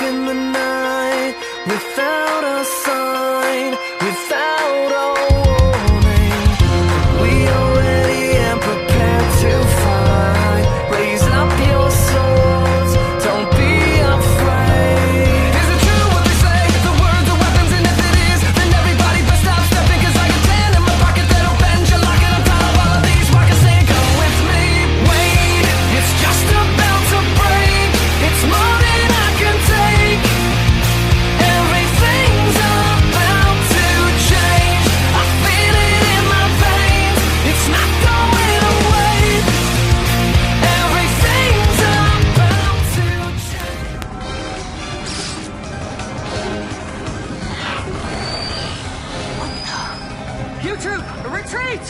in the night, without You troop, retreat!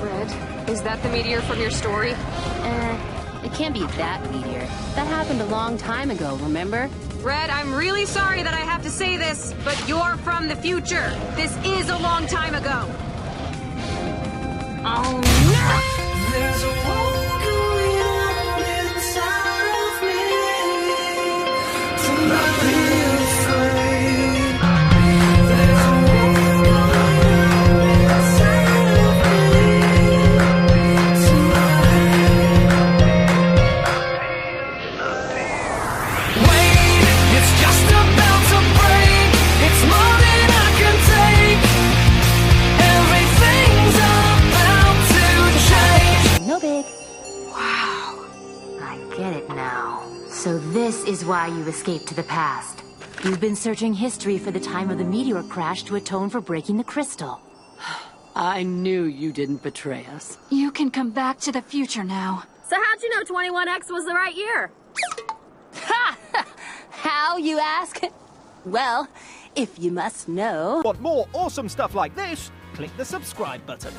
Red, is that the meteor from your story? Eh, it can't be that meteor. That happened a long time ago, remember? Red, I'm really sorry that I have to say this, but you're from the future. This is a long time ago. Oh get it now. So this is why you escaped to the past. You've been searching history for the time of the meteor crash to atone for breaking the crystal. I knew you didn't betray us. You can come back to the future now. So how'd you know 21X was the right year? Ha! How, you ask? Well, if you must know. Want more awesome stuff like this? Click the subscribe button.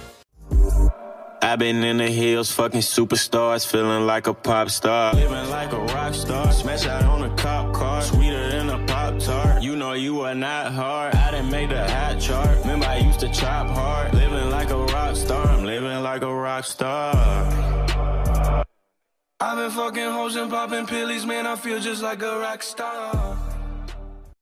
I've been in the hills, fucking superstars, feeling like a pop star. Living like a rock star, smash out on a cop car, sweeter than a pop tart. You know you are not hard, I didn't make the hat chart. Remember I used to chop hard, living like a rock star. I'm living like a rock star. I've been fucking hoes and popping pillies, man. I feel just like a rock star.